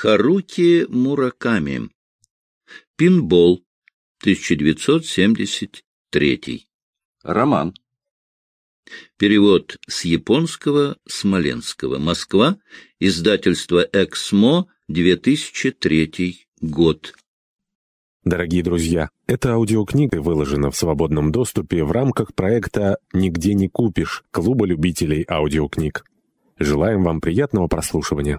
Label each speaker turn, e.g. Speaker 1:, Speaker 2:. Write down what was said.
Speaker 1: Харуки Мураками. Пинбол. 1973.
Speaker 2: Роман.
Speaker 1: Перевод с японского Смоленского. Москва. Издательство «Эксмо», 2003 год.
Speaker 3: Дорогие друзья, эта аудиокнига выложена в свободном доступе в рамках проекта «Нигде не купишь» Клуба любителей аудиокниг. Желаем вам приятного прослушивания.